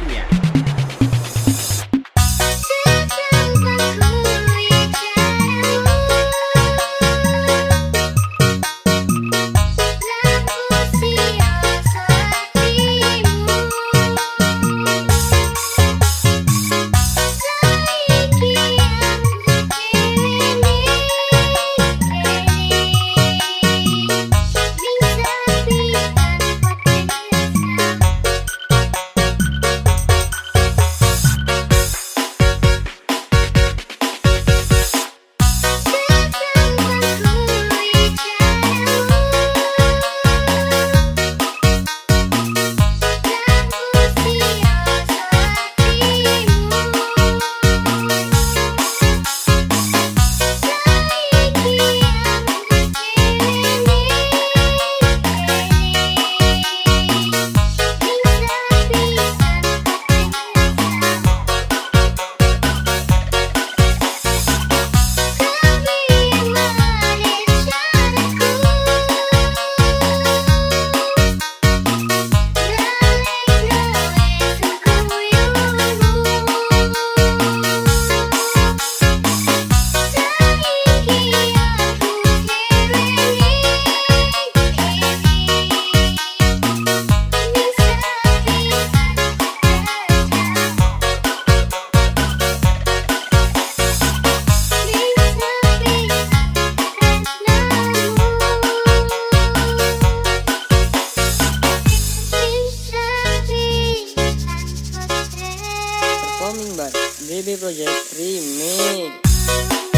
Virginia. Baby Project Remix.